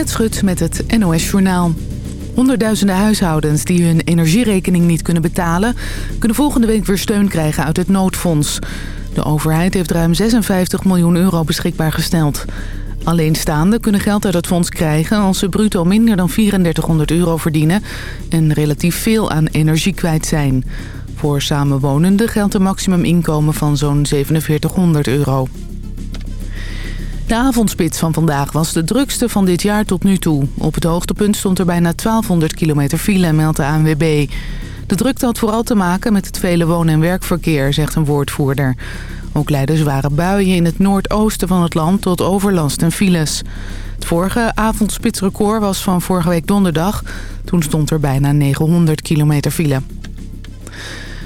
Annette Schut met het NOS Journaal. Honderdduizenden huishoudens die hun energierekening niet kunnen betalen... kunnen volgende week weer steun krijgen uit het noodfonds. De overheid heeft ruim 56 miljoen euro beschikbaar gesteld. Alleenstaanden kunnen geld uit het fonds krijgen als ze bruto minder dan 3400 euro verdienen... en relatief veel aan energie kwijt zijn. Voor samenwonenden geldt een maximuminkomen van zo'n 4700 euro. De avondspits van vandaag was de drukste van dit jaar tot nu toe. Op het hoogtepunt stond er bijna 1200 kilometer file, meldt de ANWB. De drukte had vooral te maken met het vele woon- en werkverkeer, zegt een woordvoerder. Ook leidden zware buien in het noordoosten van het land tot overlast en files. Het vorige avondspitsrecord was van vorige week donderdag. Toen stond er bijna 900 kilometer file.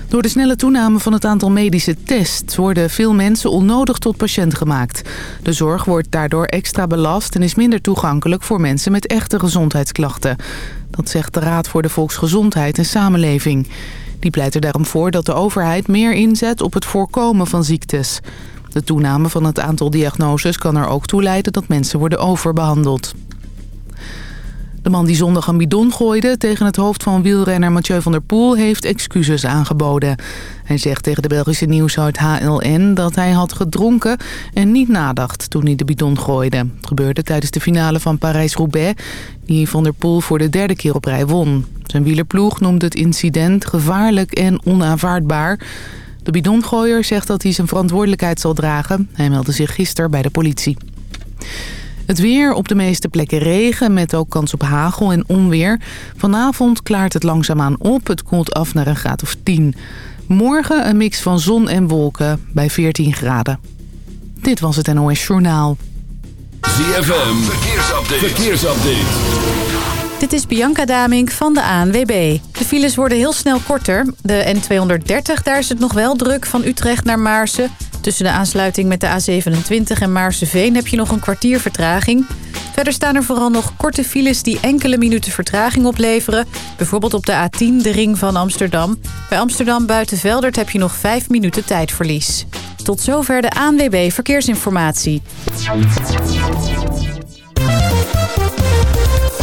Door de snelle toename van het aantal medische tests... worden veel mensen onnodig tot patiënt gemaakt. De zorg wordt daardoor extra belast... en is minder toegankelijk voor mensen met echte gezondheidsklachten. Dat zegt de Raad voor de Volksgezondheid en Samenleving. Die pleit er daarom voor dat de overheid meer inzet op het voorkomen van ziektes. De toename van het aantal diagnoses kan er ook toe leiden dat mensen worden overbehandeld. De man die zondag een bidon gooide tegen het hoofd van wielrenner Mathieu van der Poel heeft excuses aangeboden. Hij zegt tegen de Belgische nieuwshuid HLN dat hij had gedronken en niet nadacht toen hij de bidon gooide. Het gebeurde tijdens de finale van Parijs-Roubaix, die van der Poel voor de derde keer op rij won. Zijn wielerploeg noemde het incident gevaarlijk en onaanvaardbaar. De bidongooier zegt dat hij zijn verantwoordelijkheid zal dragen. Hij meldde zich gisteren bij de politie. Het weer op de meeste plekken regen met ook kans op hagel en onweer. Vanavond klaart het langzaamaan op. Het koelt af naar een graad of 10. Morgen een mix van zon en wolken bij 14 graden. Dit was het NOS Journaal. ZFM, verkeersupdate. verkeersupdate. Dit is Bianca Damink van de ANWB. De files worden heel snel korter. De N230, daar is het nog wel druk van Utrecht naar Maarsen. Tussen de aansluiting met de A27 en Maarsenveen heb je nog een kwartier vertraging. Verder staan er vooral nog korte files die enkele minuten vertraging opleveren. Bijvoorbeeld op de A10, de ring van Amsterdam. Bij Amsterdam buiten Veldert heb je nog 5 minuten tijdverlies. Tot zover de ANWB Verkeersinformatie.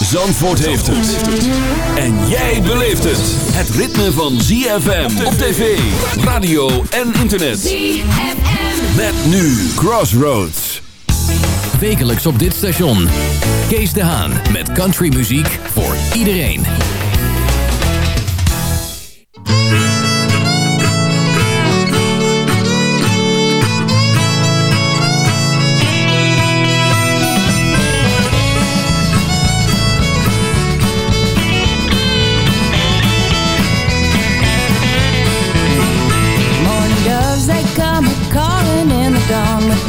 Zandvoort heeft het. En jij beleeft het. Het ritme van ZFM op tv, radio en internet. ZFM. Met nu Crossroads. Wekelijks op dit station. Kees de Haan met countrymuziek voor iedereen.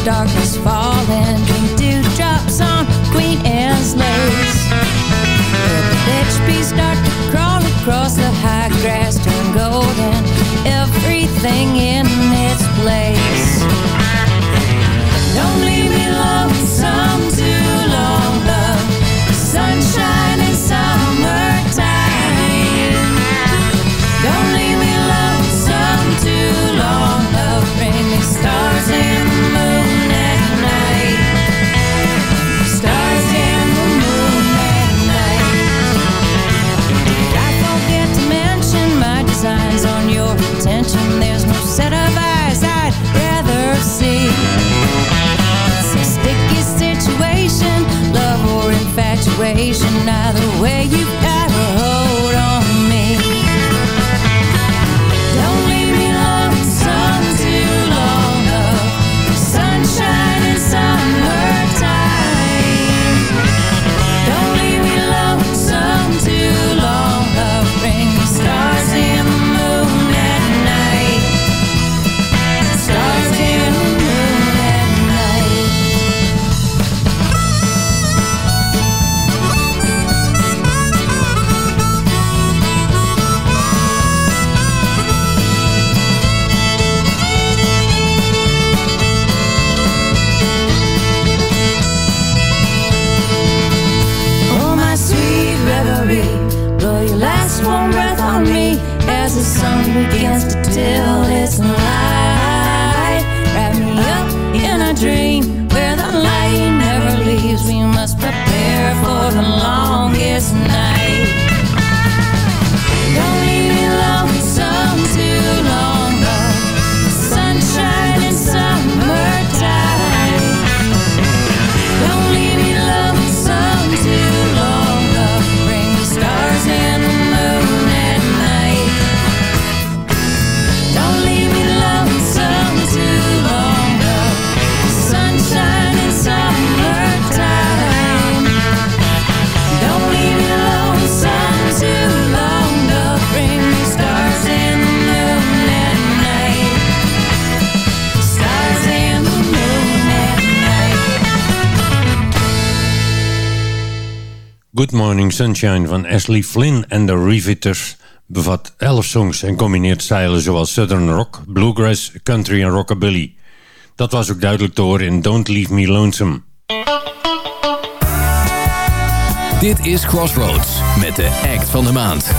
Darkness falling, drink dewdrops on Queen Anne's lace. Purple HPs start to crawl across the high grass, turn golden, everything in infatuation. Either way, you've Morning Sunshine van Ashley Flynn en de Revitters bevat 11 songs en combineert stijlen zoals Southern Rock, Bluegrass, Country en Rockabilly. Dat was ook duidelijk te horen in Don't Leave Me Lonesome. Dit is Crossroads met de act van de maand.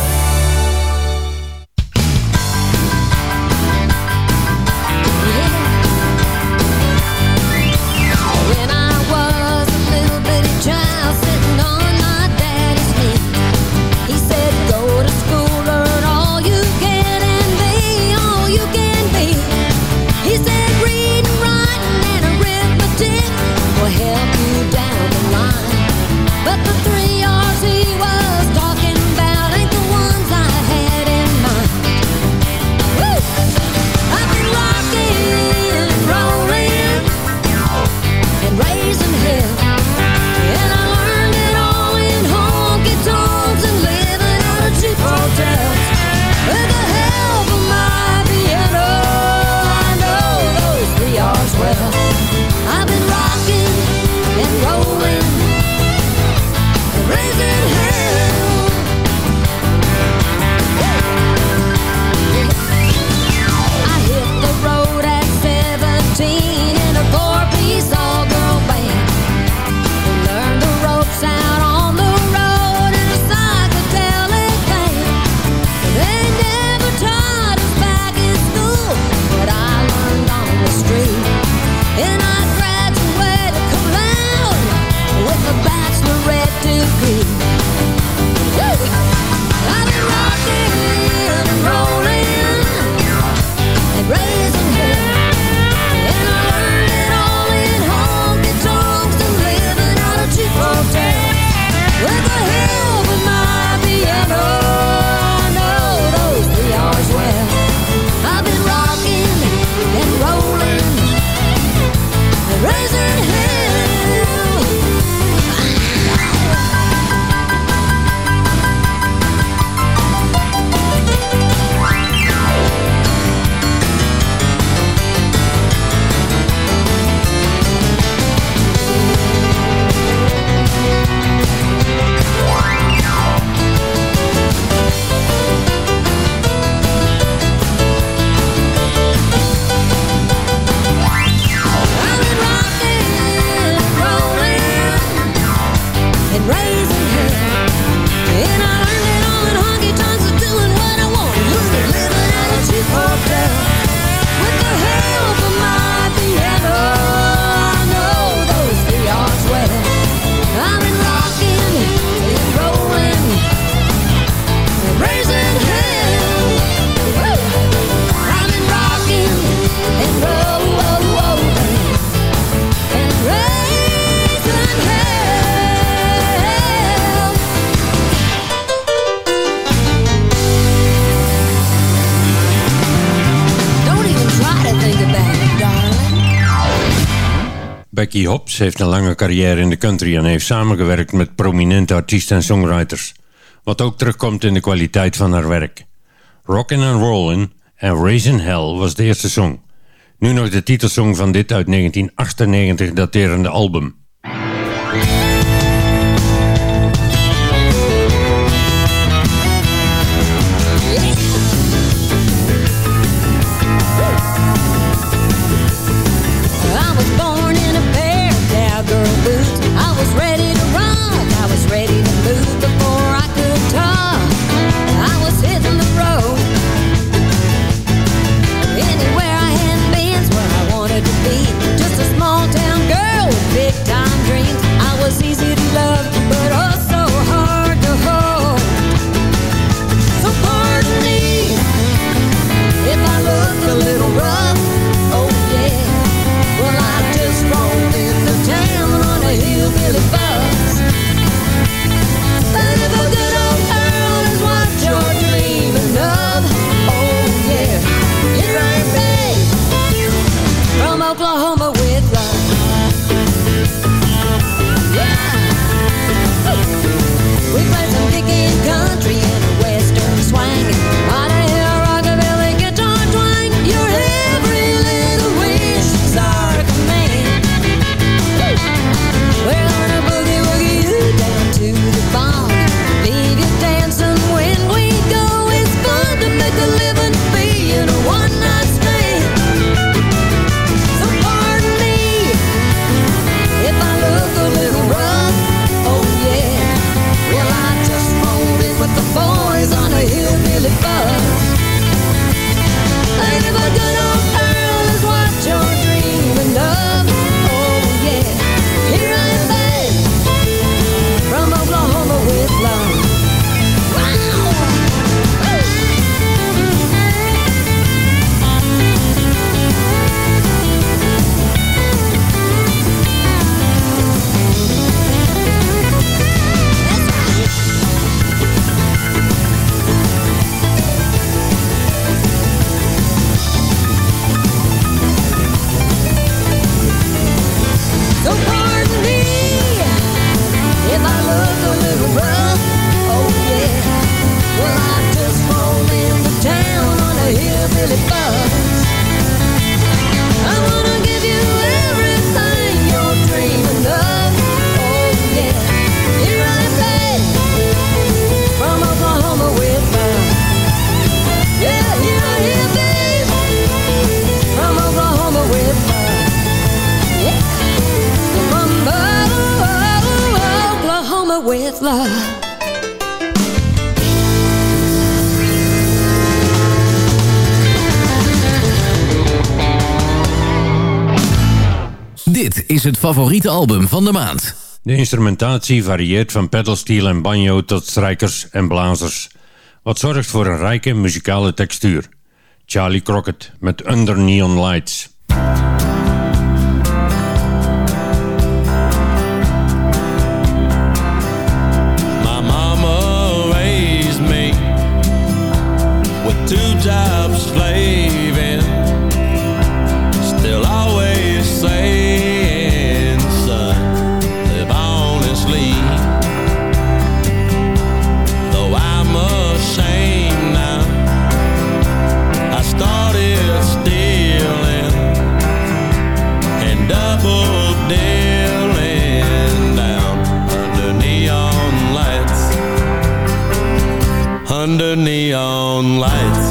Becky Hobbs heeft een lange carrière in de country en heeft samengewerkt met prominente artiesten en songwriters. Wat ook terugkomt in de kwaliteit van haar werk. Rockin' and Rollin' en Raisin' Hell was de eerste song. Nu nog de titelsong van dit uit 1998 daterende album. Favoriete album van de maand. De instrumentatie varieert van pedalsteel en banjo tot strijkers en blazers, wat zorgt voor een rijke muzikale textuur. Charlie Crockett met Under Neon Lights. My mama raised me with two jobs neon lights.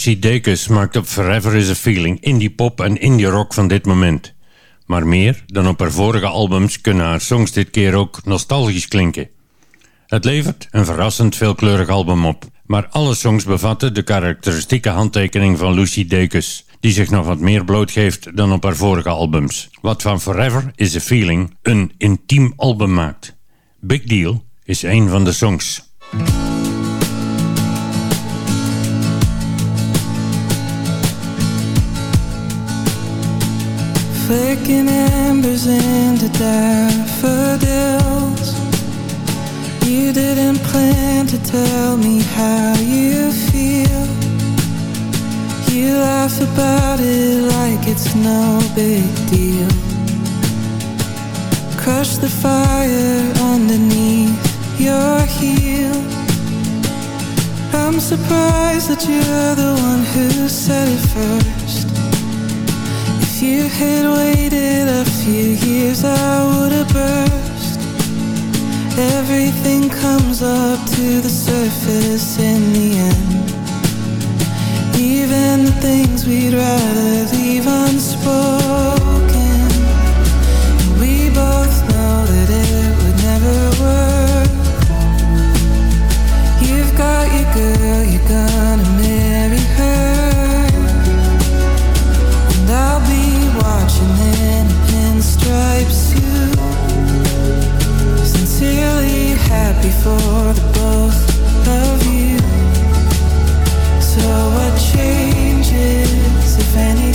Lucy Dacus maakt op Forever is a Feeling indie pop en indie rock van dit moment. Maar meer dan op haar vorige albums kunnen haar songs dit keer ook nostalgisch klinken. Het levert een verrassend veelkleurig album op. Maar alle songs bevatten de karakteristieke handtekening van Lucy Dacus, die zich nog wat meer blootgeeft dan op haar vorige albums. Wat van Forever is a Feeling een intiem album maakt. Big Deal is een van de songs. Flicking embers into daffodils. You didn't plan to tell me how you feel. You laugh about it like it's no big deal. Crush the fire underneath your heel. I'm surprised that you're the one who said it first if you had waited a few years, I would have burst. Everything comes up to the surface in the end. Even the things we'd rather leave unspoken. We both know that it would never work. You've got your girl, you're gonna marry her. stripes you. Sincerely happy for the both of you. So what changes if any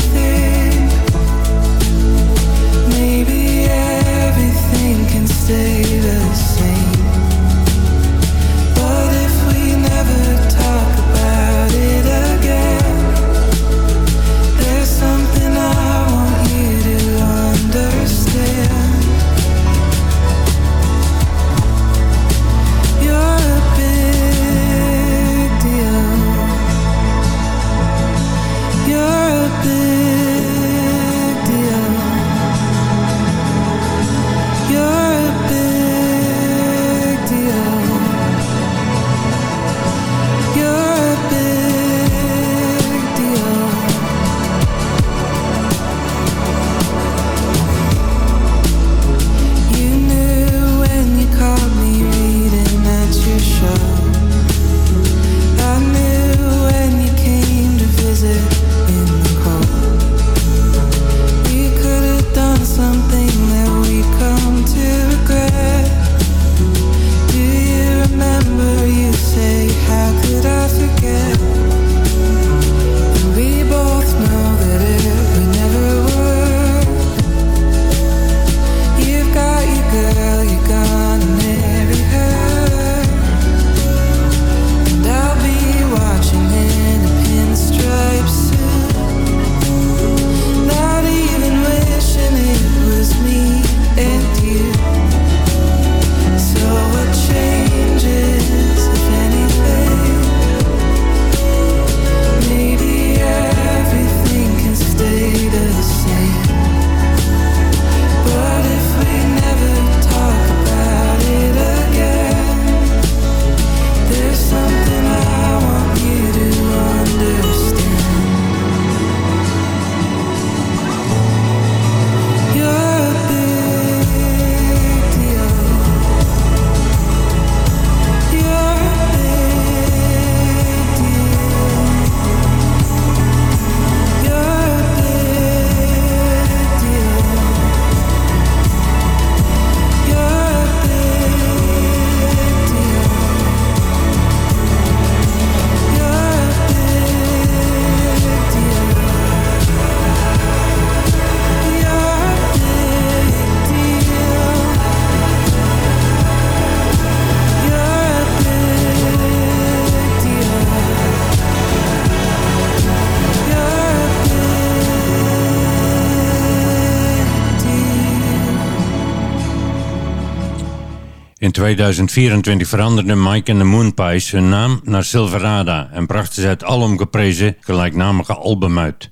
In 2024 veranderden Mike en de Moonpies hun naam naar Silverada en brachten ze het alom geprezen gelijknamige album uit.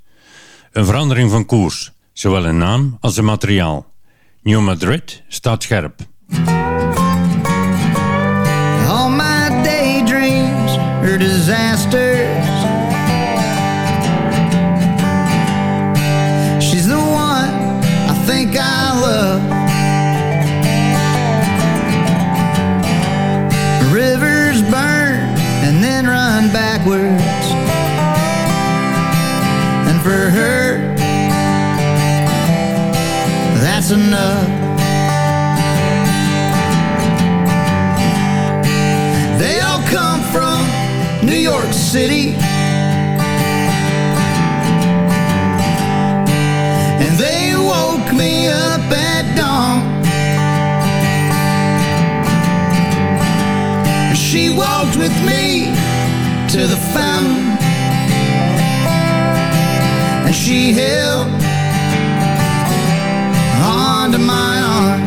Een verandering van koers, zowel in naam als in materiaal. New Madrid staat scherp. All my daydreams are disasters. Enough. They all come from New York City. And they woke me up at dawn. She walked with me to the fountain. And she held onto my arm.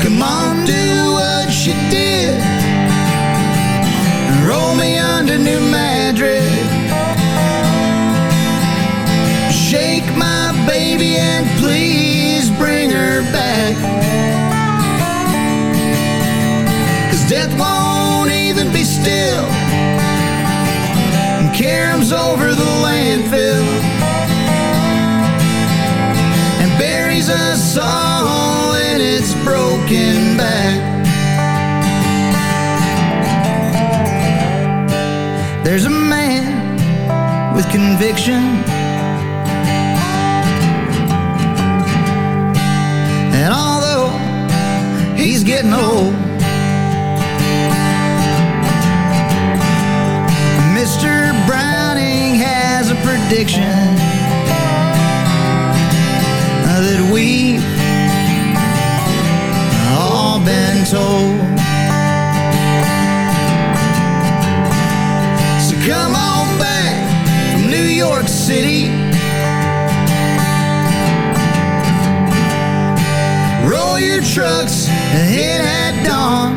Come on, do what she did. Roll me under New Madrid. Shake my baby and please bring her back. Cause death won't even be still. And caroms over buries us all in its broken back. There's a man with conviction. And although he's getting old, Mr. Browning has a prediction told. So come on back from New York City. Roll your trucks and hit at dawn.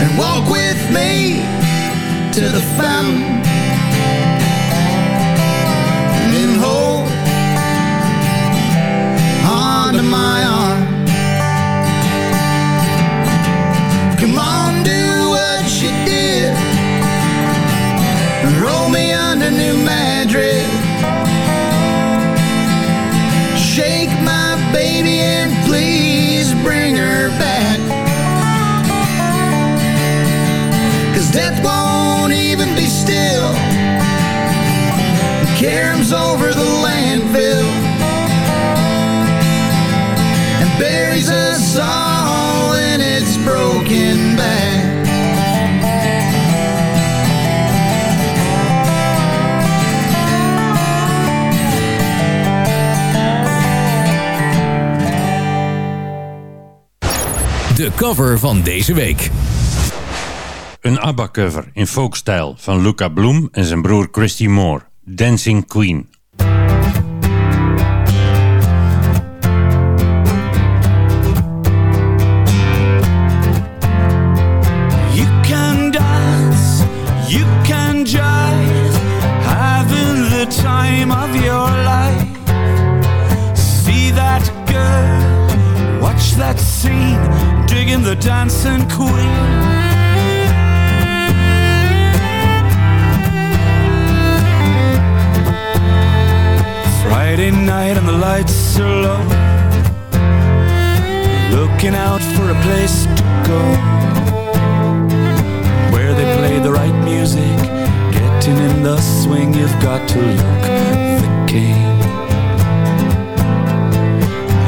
And walk with me to the fountain. De cover van deze week. Een ABBA-cover in folkstijl van Luca Bloem en zijn broer Christy Moore, Dancing Queen. Digging the dancing queen. Friday night and the lights are low, looking out for a place to go where they play the right music. Getting in the swing, you've got to look the king.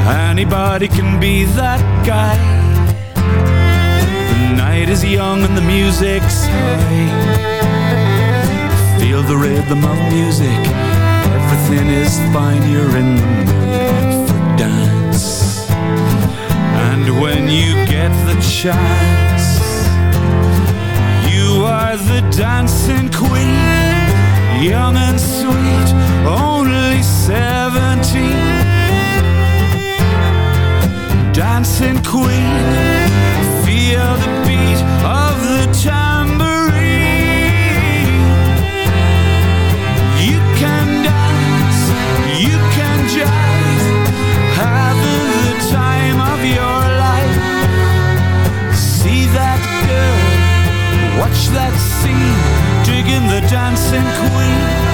Anybody can be that guy. The night is young and the music's high. Feel the rhythm of music. Everything is fine. You're in the mood for dance. And when you get the chance, you are the dancing queen. young and sweet, only seventeen. Dancing queen, feel the beat of the tambourine. You can dance, you can jive, having the time of your life. See that girl, watch that scene, digging the dancing queen.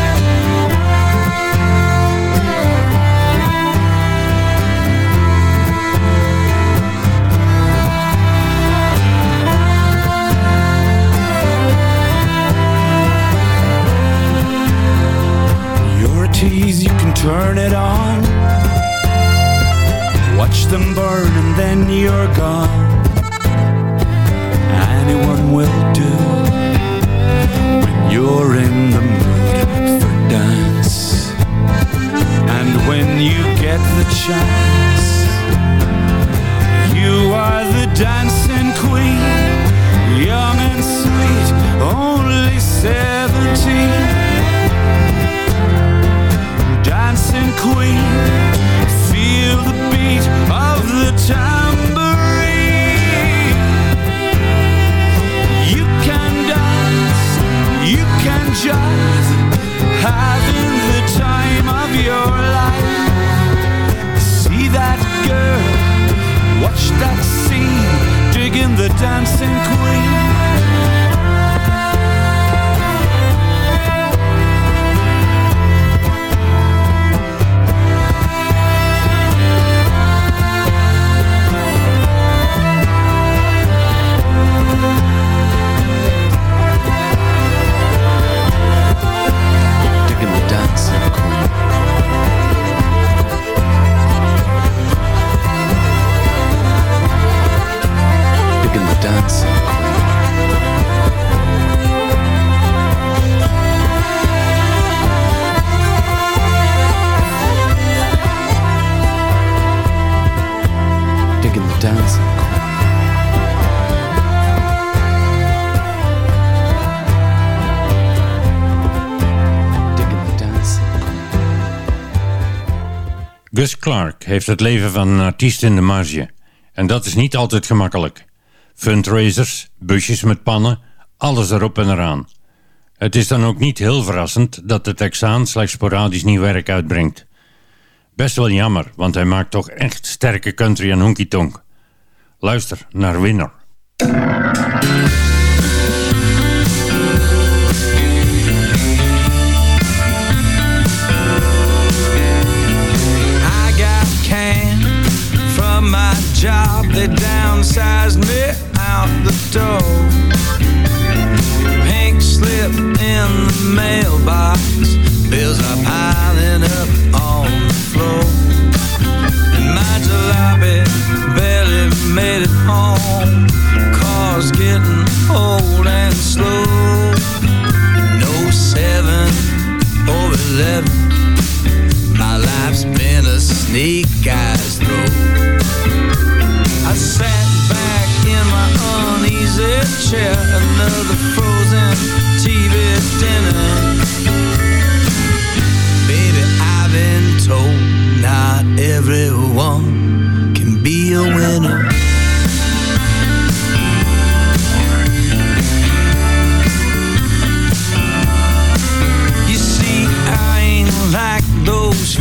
Gus Clark heeft het leven van een artiest in de marge. En dat is niet altijd gemakkelijk. Fundraisers, busjes met pannen, alles erop en eraan. Het is dan ook niet heel verrassend dat de Texaan slechts sporadisch nieuw werk uitbrengt. Best wel jammer, want hij maakt toch echt sterke country en honky tonk. Luister naar Winner. I got canned from my job. They downsized me out the door. Pink slip in the mailbox. Bills are made it home. Car's getting old and slow. No seven or eleven. My life's been a sneak guy's throw. I sat back in my uneasy chair, another frozen TV dinner. Baby, I've been told not everyone can be a winner.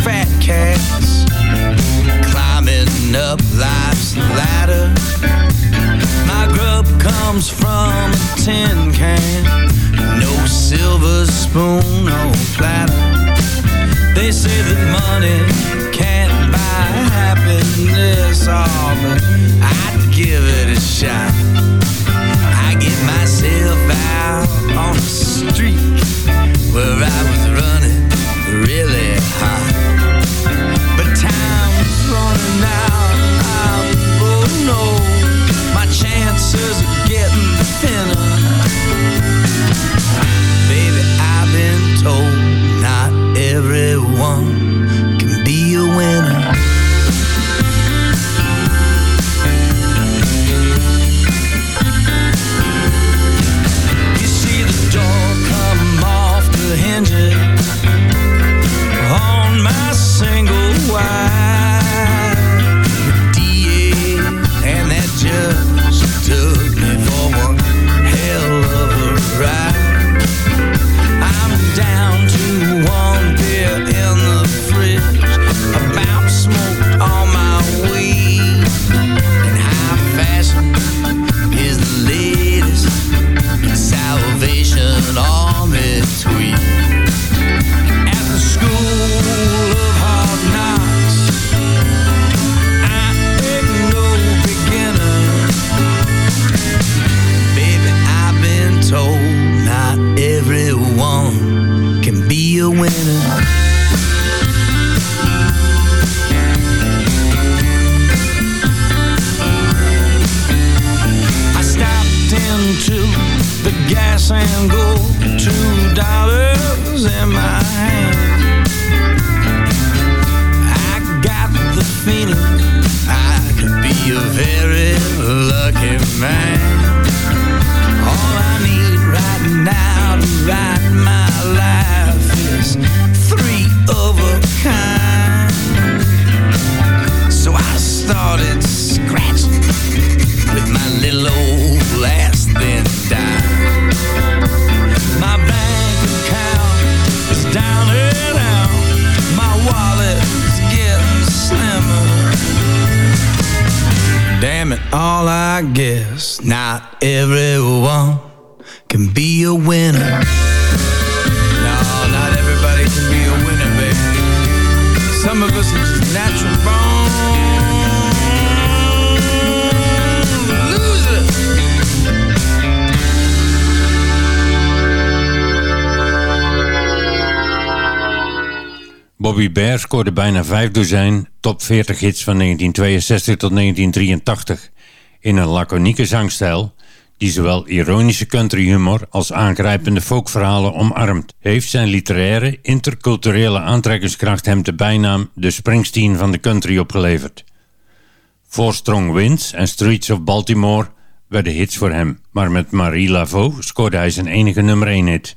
Fat cats climbing up life's ladder. My grub comes from a tin can, no silver spoon or platter. They say that money can't buy happiness, oh, but I'd give it a shot. I get myself out on the street where I was running really hot. Bobby Bear scoorde bijna vijf dozijn top 40 hits van 1962 tot 1983 in een laconieke zangstijl die zowel ironische country humor als aangrijpende folkverhalen omarmt, heeft zijn literaire, interculturele aantrekkingskracht hem de bijnaam de Springsteen van de country opgeleverd. Four Strong Winds en Streets of Baltimore werden hits voor hem, maar met Marie Laveau scoorde hij zijn enige nummer 1 hit.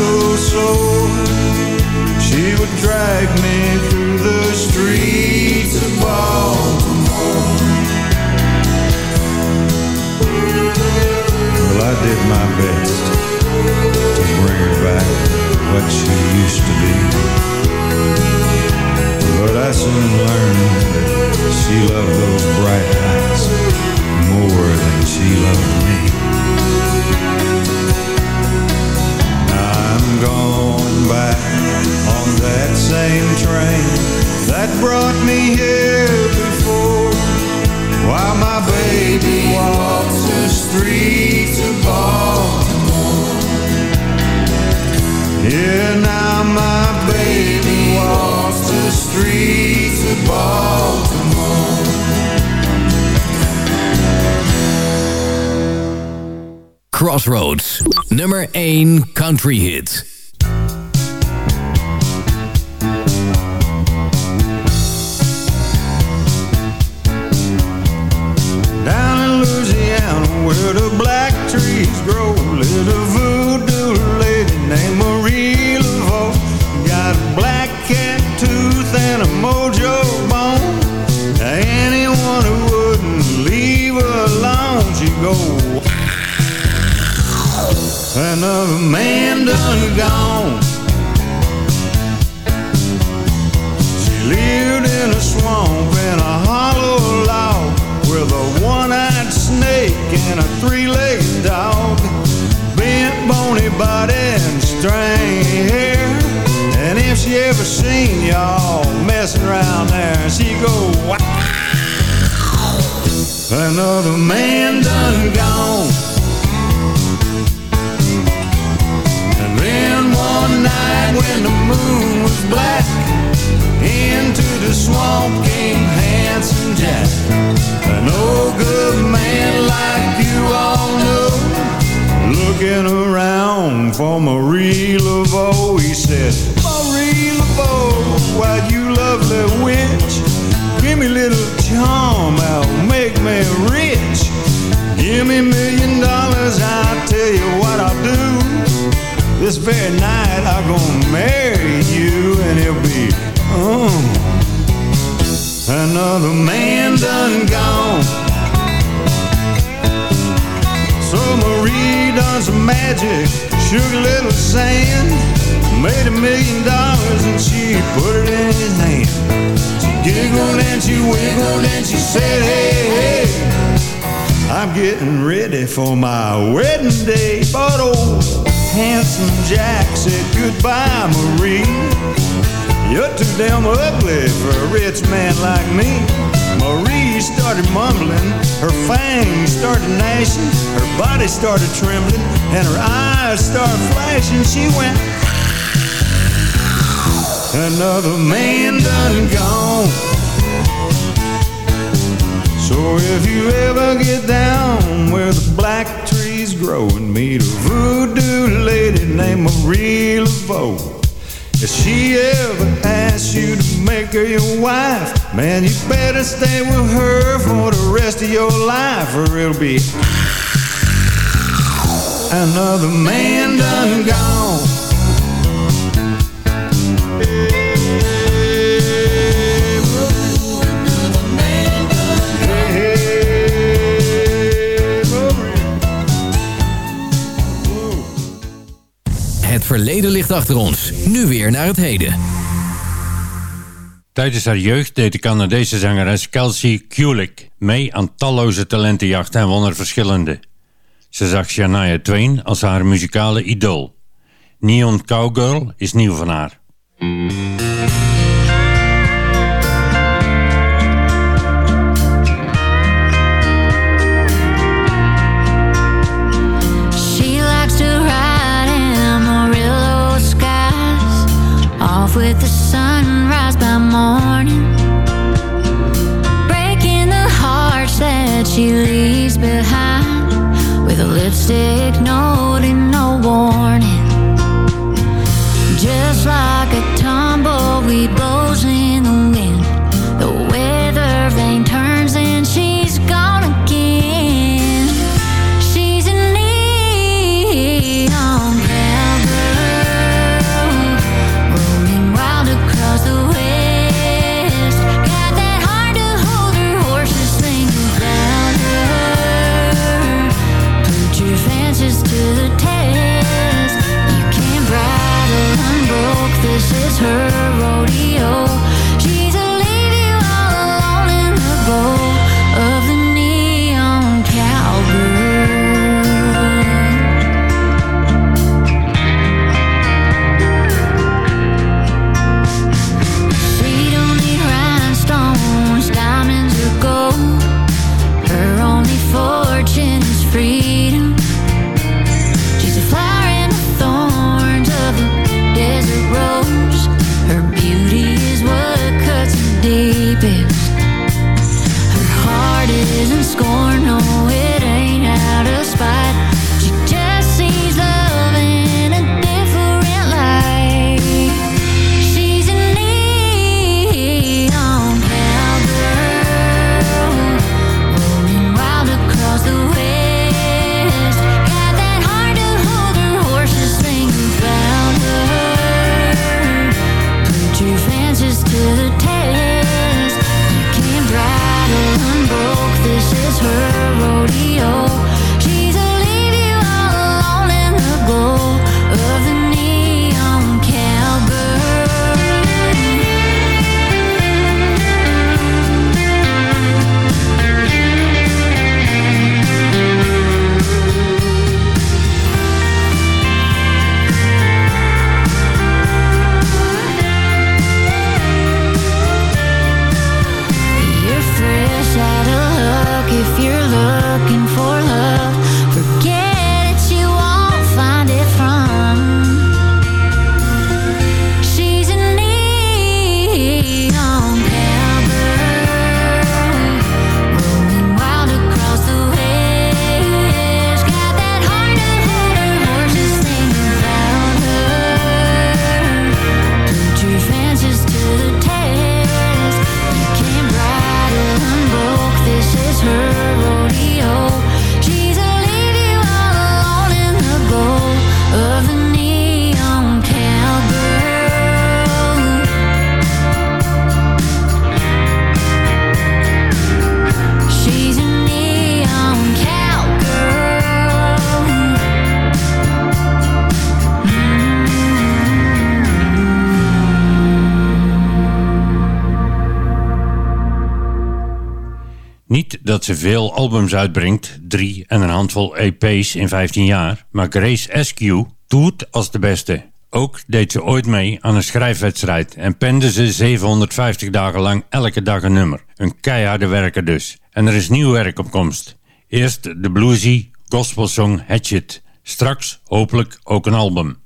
Muscle sore, she would drag me through the streets of Baltimore. Well, I did my best to bring her back what she used to be. But I soon learned that she loved those bright lights more than she loved me. Going back on that same train that brought me here before. While my baby walks the streets of Baltimore. Yeah, now my baby walks the streets of Baltimore. Crossroads, nummer 1 country hit. Done gone She lived in a swamp in a hollow log with a one-eyed snake and a three-legged dog. Bent bony body and stringy hair. And if she ever seen y'all messing around there, she go, wow. Another man the Handsome Jack. An old good man like you all know. Looking around for Marie Laveau, he Marie Laveau, why you lovely witch? Give me little charm, I'll make me rich. Give me million dollars, I'll tell you what I'll do. This very night I'm gonna marry you and it'll be, oh, another man done gone. So Marie done some magic, a little sand, made a million dollars and she put it in his hand. She giggled and she wiggled and she said, hey, hey, I'm getting ready for my wedding day. But old handsome Jack said goodbye, Marie. You're too damn ugly for a rich man like me. Marie started mumbling, her fangs started gnashing, her body started trembling, and her eyes started flashing. She went, Another man done gone. So if you ever get down where the black trees grow and meet a voodoo lady named Marie Laveau, if she ever asks you to make her your wife, man, you better stay with her for the rest of your life, or it'll be another man done gone. Verleden ligt achter ons. Nu weer naar het heden. Tijdens haar jeugd deed de Canadese zangeres Kelsey Kulik mee aan talloze talentenjachten en won er verschillende. Ze zag Shania Twain als haar muzikale idool. Neon Cowgirl is nieuw van haar. Ze veel albums uitbrengt, drie en een handvol EP's in 15 jaar, maar Grace Askew doet als de beste. Ook deed ze ooit mee aan een schrijfwedstrijd en pende ze 750 dagen lang elke dag een nummer. Een keiharde werker dus. En er is nieuw werk op komst. Eerst de bluesy gospelsong Hatchet. Straks hopelijk ook een album.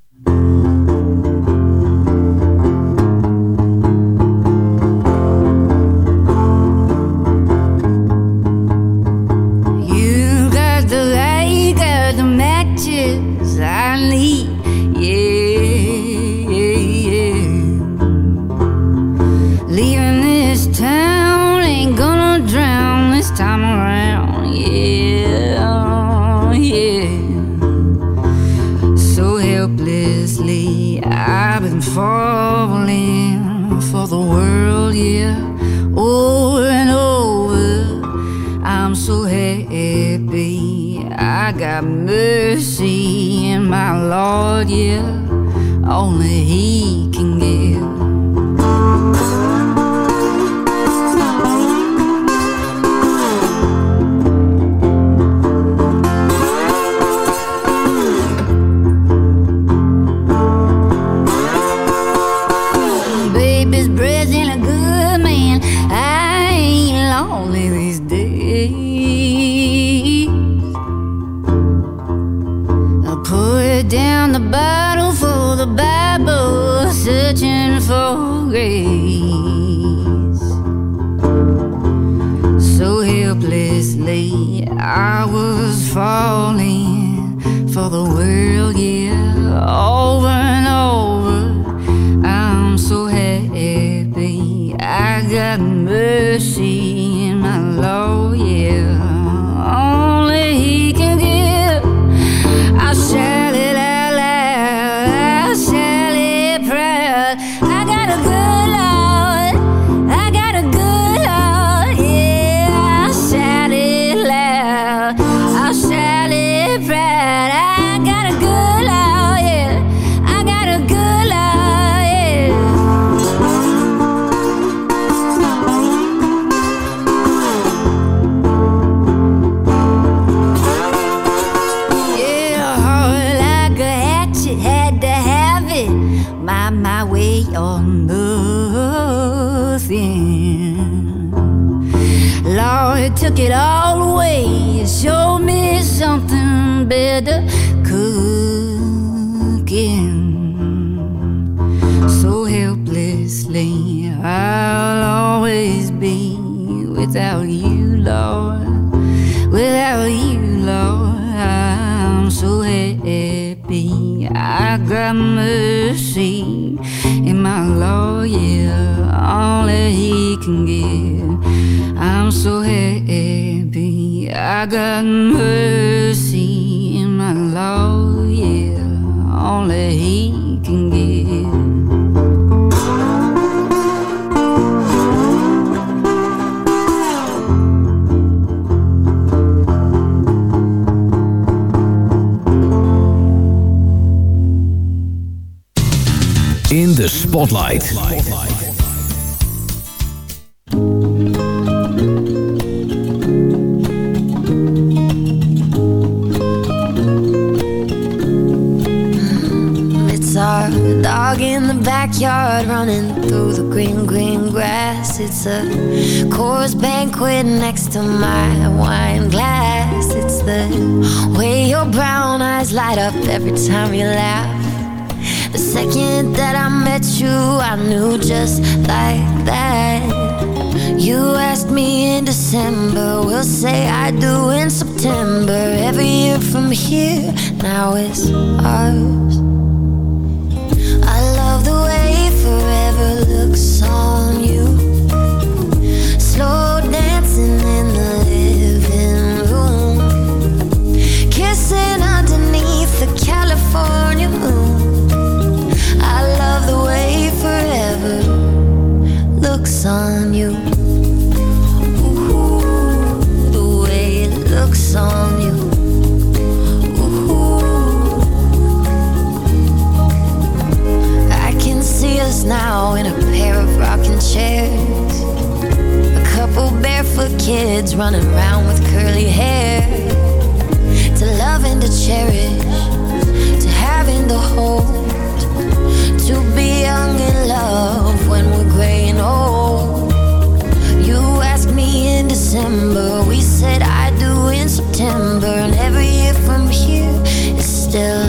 Mercy in my Lord, yeah. Only mercy in my Lord, yeah. Only He can give. I'm so happy. I got mercy in my Lord, yeah. Only He de Spotlight. It's our dog in the backyard running through the green, green grass. It's a chorus banquet next to my wine glass. It's the way your brown eyes light up every time you laugh. The second that I met you, I knew just like that. You asked me in December, we'll say I do in September. Every year from here, now it's ours. I love the way forever looks on you. Slow chairs. A couple barefoot kids running around with curly hair. To love and to cherish, to have in the hold. To be young in love when we're gray and old. You asked me in December, we said I do in September. And every year from here is still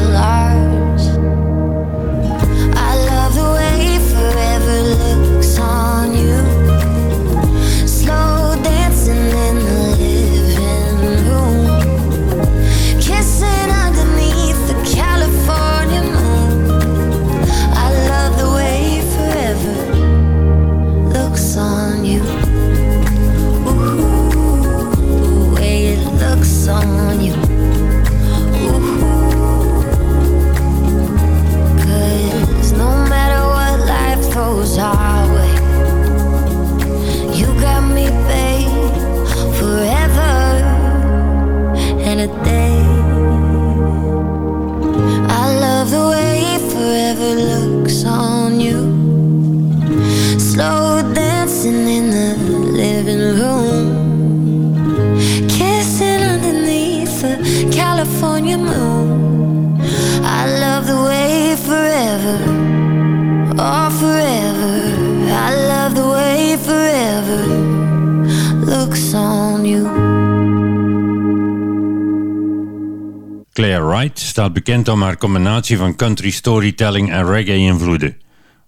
I love the way forever, oh forever. I love the way forever looks on you. Claire Wright staat bekend om haar combinatie van country storytelling en reggae-invloeden.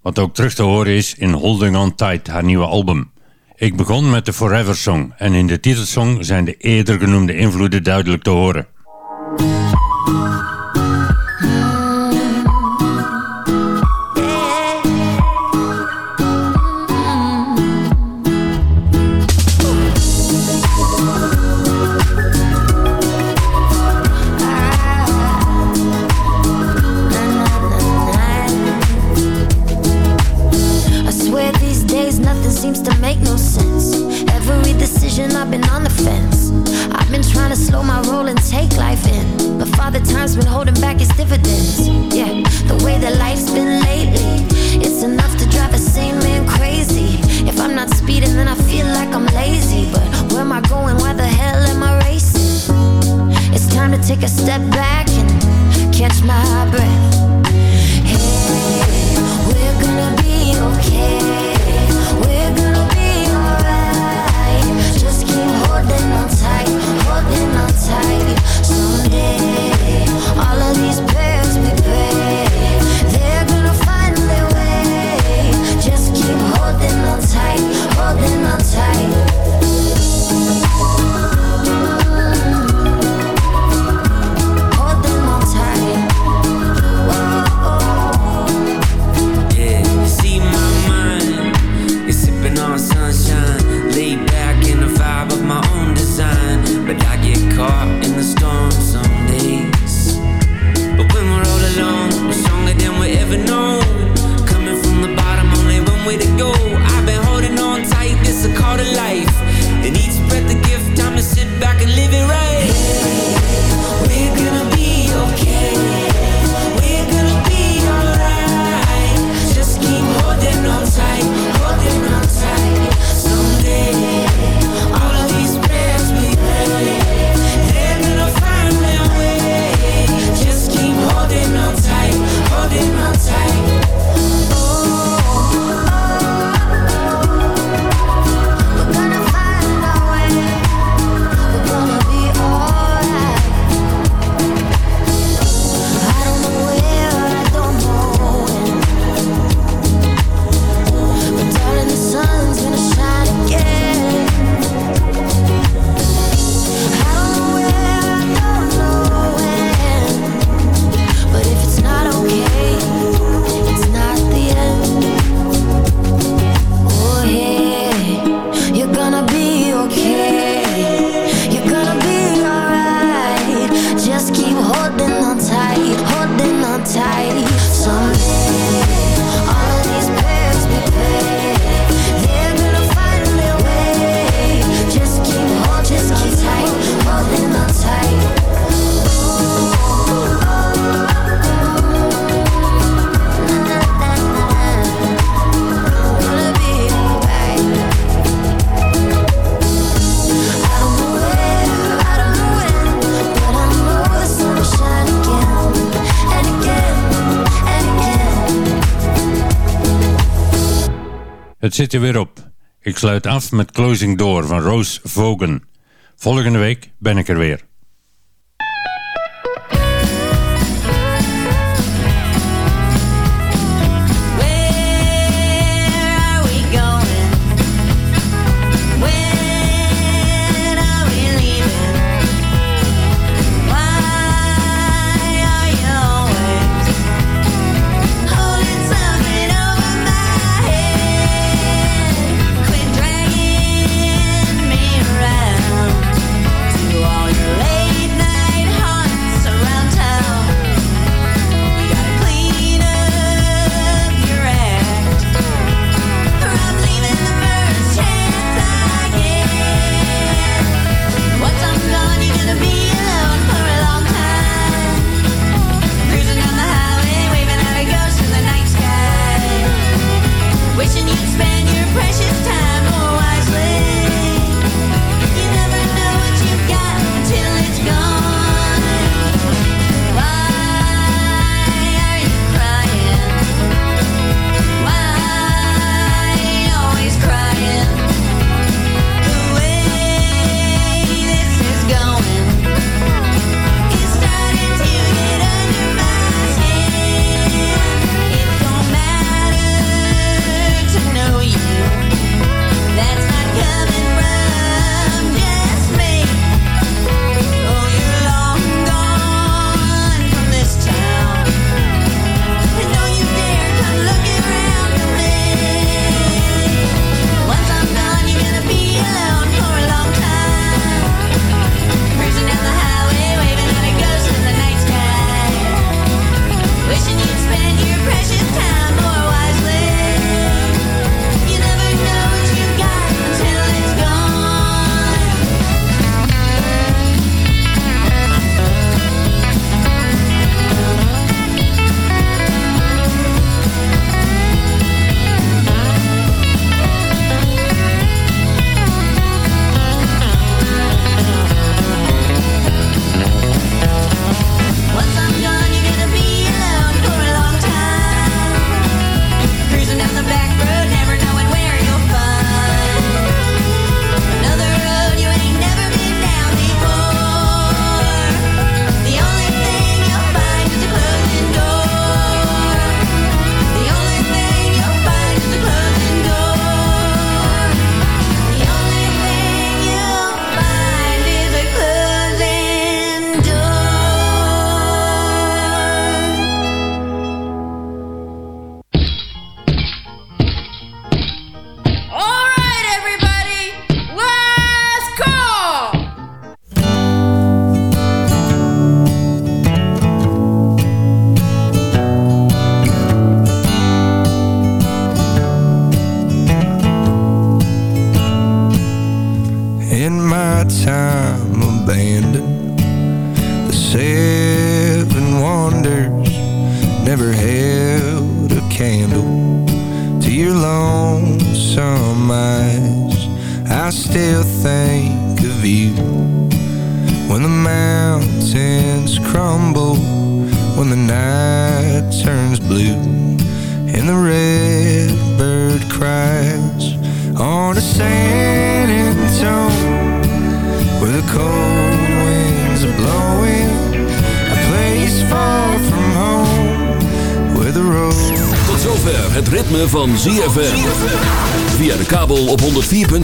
Wat ook terug te horen is in Holding On Tight, haar nieuwe album. Ik begon met de Forever Song en in de titelsong zijn de eerder genoemde invloeden duidelijk te horen. I zit er weer op. Ik sluit af met Closing Door van Roos Vogen. Volgende week ben ik er weer.